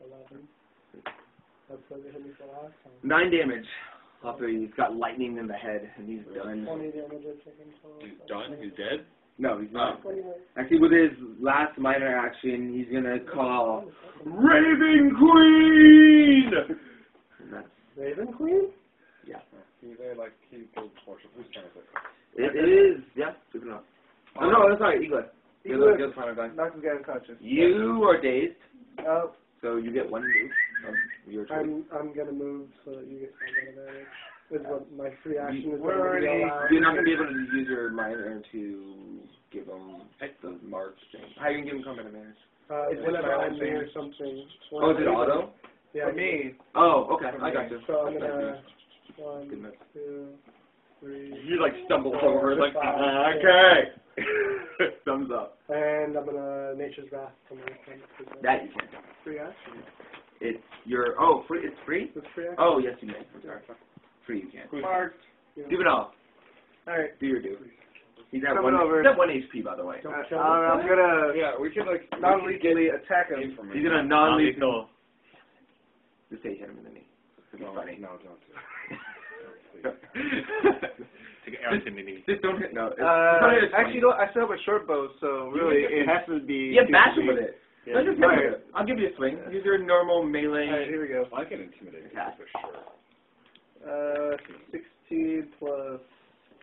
Eleven. That's what they hit me for last time. Nine damage. After he's got lightning in the head and he's done. Twenty damage I taken total. He's done. He's dead. No, he's not. Oh, Twenty. Actually, with his last minor action, he's gonna call Raven Queen. Raven Queen? He, they like he killed Portia. Who's trying to it. It is yeah, good enough. Oh no, that's not Eaglet. You're the, you're the final guy. Knock this guy unconscious. You are dazed, Oh, so you get one move of your choice. I'm I'm gonna move so that you get some advantage. Is what my free action is. We're already- You're not gonna be able to use your minor to give him the march thing. How you gonna give him combat advantage? Uh, it's whenever I'm near something. Oh, is it auto? Yeah, For me, Oh, okay, I got you. So I'm gonna one, two, three, You like stumble over like Five, okay. Thumbs up. and I'm gonna Nature's Wrath. That you can. free action. It's your oh free. It's free. It's free action. Oh yes, you may. I'm sorry. Free you can. marked. Yeah. Give it all. Alright. Do your due. He's at Coming one. over. He's at one HP by the way. Don't I, kill I'm gonna Yeah, we could like non-lethally attack him. He's gonna non-lethal. Non-lethal. Just say hit him in the knee. It'd No, funny. no, don't. do Take an arrow to the knee. Just don't hit. No. It's, Uh, it's funny. actually, no, I still have a short bow, so really, it has to be. yeah, bash him with it. Yeah. Let's just hit him with it. I'll give you a swing. Use your normal melee. Alright, here we go. I can intimidate Attack. for sure. Uh, 16 plus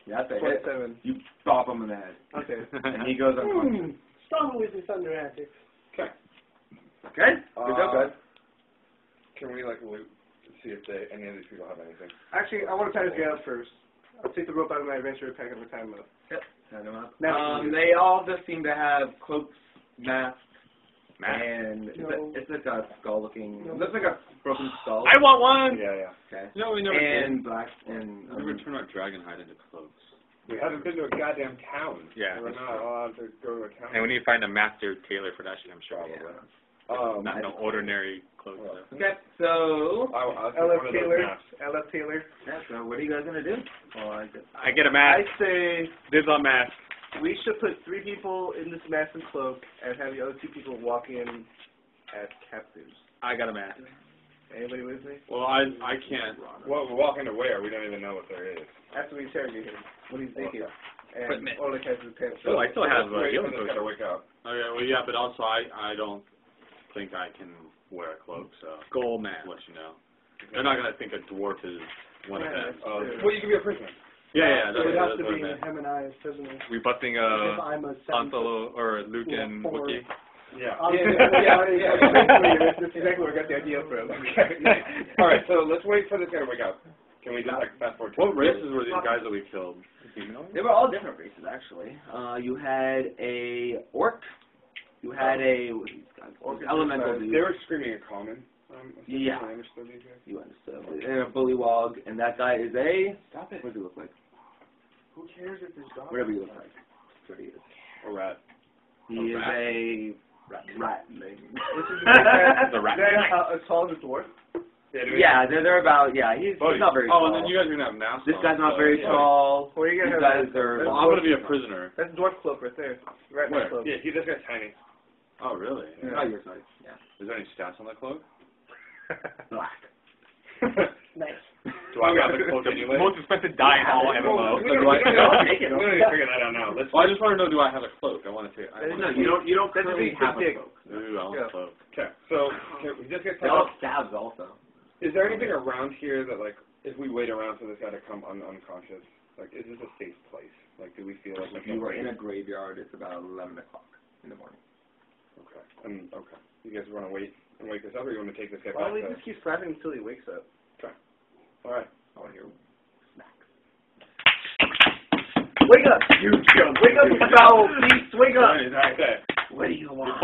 Yeah, that's a hit. 27. You bop him in the head, Okay. and he goes unconscious. Hmm. Strong with his thunder antics. Okay. Good Uh, job, guys. Can we like loot, see if they any of these people have anything? Actually, I want to tie this guy up first. I'll take the rope out of my adventure pack and tie him up. Set him up. Now- Um, they all just seem to have cloaks, masks, Matt. and it's, No. a, it's like a skull-looking. No. Looks like a broken skull. I want one. Yeah, yeah. Okay. No, we never And black and We never um, turn our dragonhide into cloaks. We haven't been to a goddamn town. Yeah, We're that's not allowed to go to a town. And we need to find a master tailor for that shit, I'm sure. Probably. Um, Not no ordinary clothes. Well. Okay, so I, I, I love one of those Taylor. maps. I Taylor. yeah, so what are you guys gonna do? Oh, I just, I get a mask. I say This on mask. We should put three people in this mask and cloak and have the other two people walk in as captives. I got a mask. Anybody with me? Well, I I can't. Well, we're walking to where? We don't even know what there is. After we interrogate him, what do you think? Okay. And Equipment. Oleg has his pants Oh, I still have Let's a wait for healing to potion. wake up. Okay, well, yeah, but also I I don't think I can wear a cloak, so Goal man. I'll let you know. They're not gonna think a dwarf is one of them. Uh, well, you can be a prisoner. Yeah, yeah, It that's, would have that's to what be him and I as prisoners. We busting if uh a Han. Solo or Luke Yeah, and four. Wookiee. Yeah. Um, Yeah, yeah, yeah. That's, that's exactly where I got the idea from. Okay. All right. So let's wait for this guy to wake up. Can we just like fast forward? What races were these guys that we killed? They were all different races, actually. Uh, you had a orc. You had a what are these guys? Orc elemental dude. They were screaming in common. Um, Yeah. I understood these guys. You understood. And a bullywog, and that guy is a. Stop it. What does he look like? Who cares if this dog? Whatever he looks like. That's what he is. A rat. He A is rat? a rat. rat. Which is the The rat. That how, as tall as a dwarf? Yeah. do we- yeah, they're, they're about. Yeah, he's, oh, he's not very oh, tall. and then you guys are gonna have masks. this guy's not so- very Yeah. tall. Well, you're These gonna have guys are. Well, I'm gonna be a prisoner. That's a dwarf cloak right there. Right Where? cloak. Yeah. He this guy's tiny. Oh, really? Not your size. Yeah. Is there any stats on that cloak? Black. Nice. Do I got the cloak anyway? Most expensive die in all MMO. So don't, do we I don't, I'll take it. don't need to figure that out now. Let's. Well, I just want to know, do I have a cloak? I want to see. I There's wanna No, you don't. You don't That's a currently big have a dick. cloak. Ooh, I want Yeah. a cloak. Okay. So can we just get They set all stabs also. Is there anything around here that like if we wait around for this guy to come un- unconscious? Like, is this a safe place? Like, do we feel like we If you were in a graveyard, it's about 11 o'clock in the morning. Okay. And okay. You guys want to wait and wake this up, or you want to take this guy Why back? don't we to- just keep slapping until he wakes up? All right. I want to hear snacks. Wake up, you chump! Wake up, you foul beast! Wake up! Okay. What do you want?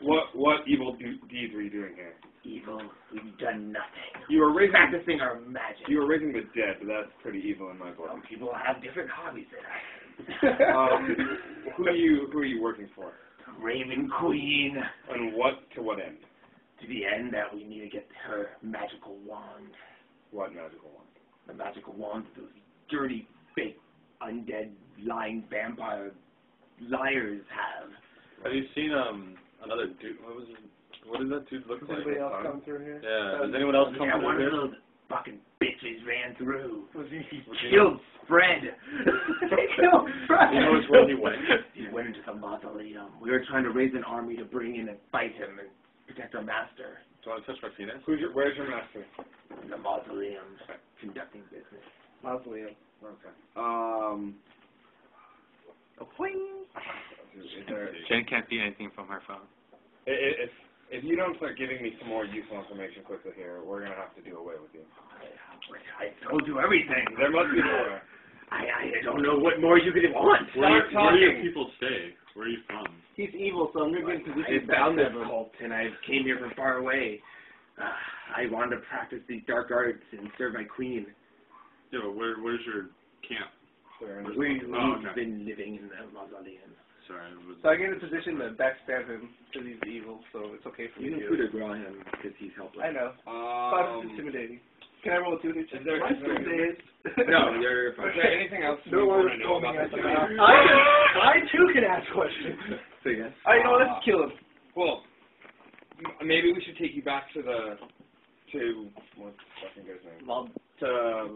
What what evil do- deeds were you doing here? Evil. We've done nothing. You were raising Practicing our magic. you were raising the dead, but that's pretty evil in my book. Some people have different hobbies than I. Um, who are you who are you working for? Raven Queen. And what to what end? To the end that we need to get her magical wand. What magical one? The magical wand that those dirty, fake, undead, lying vampire liars have. Have you seen um another dude? What was his, what does that dude look Does like? anybody else come through here? Yeah. Does anyone else come yeah, one of those fucking bitches ran through. Was he? He killed Fred. he killed Fred. You know which way he went? He went into the mausoleum. We were trying to raise an army to bring in and fight him and protect our master. Do you want to touch my penis? Who's your where's your master? In the mausoleum, conducting business. Mausoleum. Okay. Um is there, Jen can't see anything from her phone. i- i- if if you don't start giving me some more useful information quickly here, we're gonna have to do away with you. I, I told you everything. There must be more. I, I don't know what more you could want. Where, do you- Start where do your talking. people stay? Where are you from? He's evil, so I'm gonna get in I position to found this him. cult and I came here from far away. Uh, I wanted to practice these dark arts and serve my queen. Yeah, but where where's your camp? Sir, and we, we've Oh, okay. been living in the mausoleum. Sorry. So I get in a position to backstab him because he's evil, so it's okay for me You to can do coup it. de grace him because he's helpless. I know. Five is Um, intimidating. Can I roll a two to Is there- is there- No, you're fine. is there anything else No you one want is to know about this? the mouth. I, I too can ask questions. So yes. I you know what, let's kill him. Well, m- maybe we should take you back to the to what's the fucking guy's name? Mal- To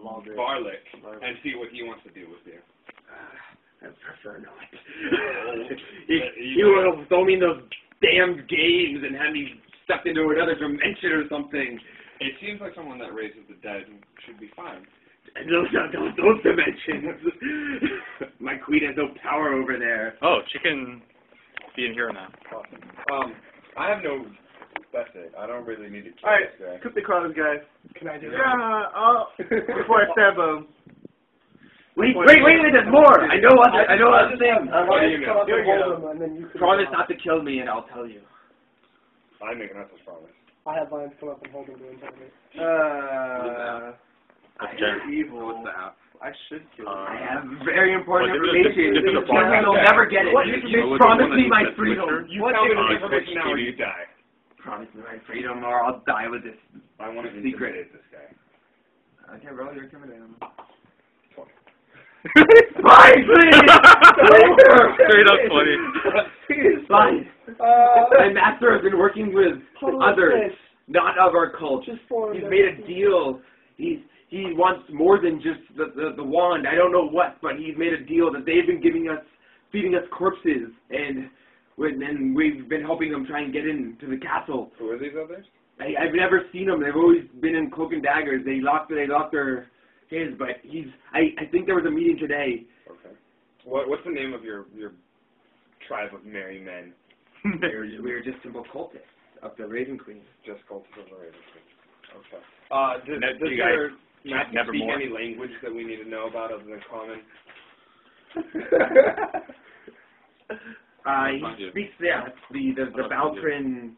Maldic. Barlick and see what he wants to do with you. Uh, I prefer not. you he, he will throw me in those damn games and have me sucked into another dimension or something. It seems like someone that raises the dead should be fine. And those, those, those dimensions. My queen has no power over there. Oh, she can be in here now. Awesome. Um, I have no. That's it. I don't really need to kill Alright, this guy. coup de grace, guys. Can I do Yeah, that? I'll, before I stab him. Wait, wait, wait, wait, there's more! I know other, I know other things. I What want do you you to come up and hold go. him, and then you can. Promise not to kill me and I'll tell you. I'm making that such promise. I have Lions come up and hold him to interrogate. Uh, I you're evil. What's the app? I should kill Uh, I have very important Well, this is- information. this is you'll never get it. What You, is- you promise me my freedom. You What tell me is- the information now or you die. Promise me my freedom or I'll die with this. I want to Secret. intimidate this guy. Okay, roll your intimidating. Fine, Fine, please! Straight up twenty. Fine. Uh, My master has been working with others. not of our cult. Just for He's made a deal. He's he wants more than just the, the the wand. I don't know what, but he's made a deal that they've been giving us, feeding us corpses, and and we've been helping them try and get into the castle. Who are these others? I, I've never seen them. They've always been in cloak and daggers. They locked they locked their his, but he's. I I think there was a meeting today. Okay. What what's the name of your your tribe of merry men? we're, we're just simple cultists of the Raven Queen. Just cultists of the Raven Queen. Okay. Uh, does, Ne- does you guys your Matt never speak more. any language that we need to know about other than common? Uh, he speaks yeah, the the the Mind. Baltran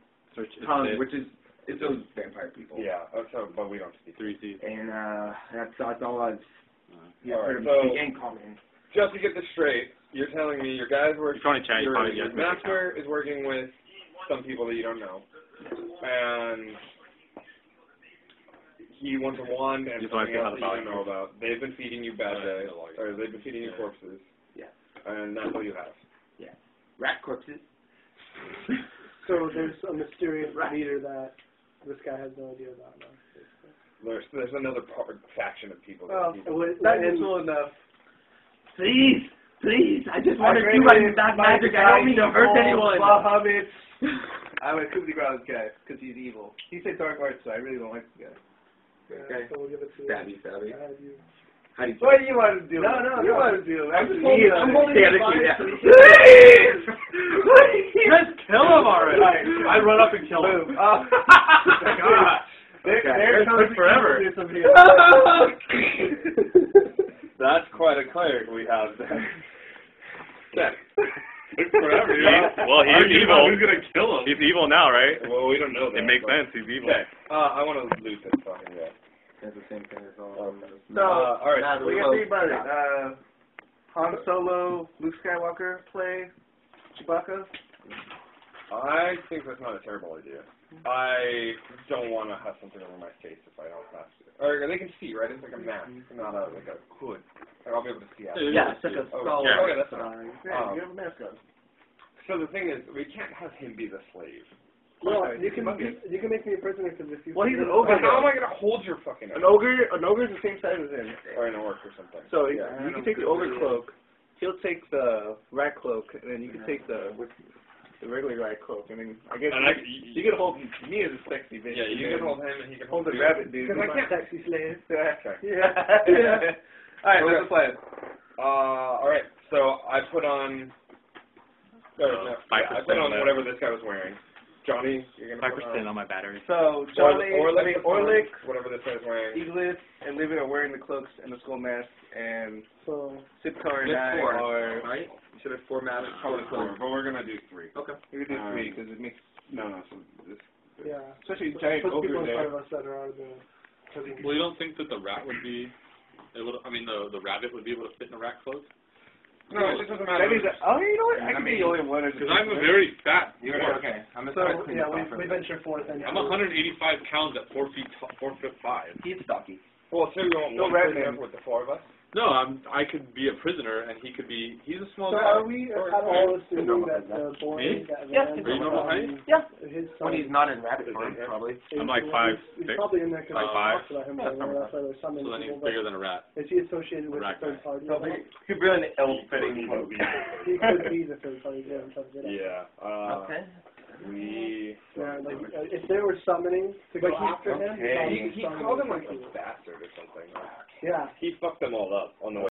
tongue, which is it's those vampire people. Yeah. Oh, so, but we don't speak. Three C's. And uh, that's that's all I've yeah, All right, heard him so- speak and common. Just to get this straight, you're telling me your guys work. If you want to chat, you your, probably your just make master is working with some people that you don't know, and he wants a wand and Just something else that you don't know about. They've been feeding you bad day, or they've been feeding you corpses. Yeah. And that's all you have. Yeah. Rat corpses. So there's a mysterious leader that this guy has no idea about now. There's there's another part, faction of people. Well, that it people was, That and- well enough. Please, please, I just want to do really my that magic. the I don't guy mean to who hurt calls anyone. Bahamut. I'm a Kubli Ground's guy because he's evil. He said dark arts, so I really don't like this guy. Okay. so we'll give it to Stabby, stabby. You. How do you? What do you want to do? No, no, you no. want to do? I'm just holding- I'm holding Yeah, the the vine key, yeah. so he- Please, please. Just kill him already. I run up and kill him. Boom. Oh. God. There, Okay. there comes forever. evilness of him. That's quite a cleric we have there. Took forever. He- well, he's Arguing evil. Who's gonna kill him? He's evil now, right? well, we don't know that. It makes but- sense. He's evil. Okay. Uh, I want to loot this fucking guy. That's the same thing as all. Okay. So, Uh, all right. Nah, we got three about it. Uh, Han Solo, Luke Skywalker play Chewbacca. I think that's not a terrible idea. I don't want to have something over my face if I don't have to. Or they can see, right? It's like a mask, not a like a hood. Like, I'll be able to see out. Yeah, it's like a Oh, skull. yeah, okay, that's fine. Yeah, Um, you have a mask on. So the thing is, we can't have him be the slave. Well, Right, you can humongous. you can make me a prisoner for if you. Well, he's an ogre. But how am I going to hold your fucking An ogre, an ogre is the same size as him. or an orc or something? So yeah. you can take the ogre cloak. He'll take the rat cloak, and then you can take the the regular guy cloak, I mean, I guess And I, you, you, you can hold me as a sexy bitch. yeah, you and can hold him and he can hold hold the rabbit dude. Because I can't. sexy slave. Okay. Yeah. yeah. All right, that's the plan. Uh, all right. So I put on. or, Uh, no, five yeah, I put on whatever this guy was wearing. Johnny, you're gonna Five put percent on. on my battery. So Or, Johnny, or I mean Orlick, whatever this guy's wearing. Eaglet, and Living are wearing the cloaks and the skull mask, and So Sipcar and That's I four, are. right? You should have four masks. Probably four, but we're gonna do three. Okay. We could do Um, three because it makes, No, no. So this. yeah. especially giant Put ogre people in there. front of us that are the. Well, you don't think that the rat would be able to, I mean, the the rabbit would be able to fit in a rat cloak? No, it just doesn't matter. That means that, oh, you know what? I I can be the only one. Because I'm a very fat You're dwarf. okay. I'm So yeah, we we venture forth and. I'm 185 pounds at four feet, four foot five. He's stocky. Well, so you want No one rat man. with the four of us? No, I'm. I could be a prisoner, and he could be. He's a small So guy. are we Or- kind of all assuming that the boy that Yeah, ran Are you normal height? Yeah. His When he's not in rabbit form, it- probably. I'm like is- five, He's six, probably in there because like I five. talked about him. Yeah, earlier, That's why they're So then he's bigger than a rat. is he associated with the Rat third party? So he could be an ill-fitting cloak. He could be the third party. Yeah, I'm trying to get at. Yeah. Uh, Okay. We. Yeah, like, uh, if they were summoning to go But he- after him, okay. probably He, he summoning called him like a bastard or something. Yeah. He fucked them all up on the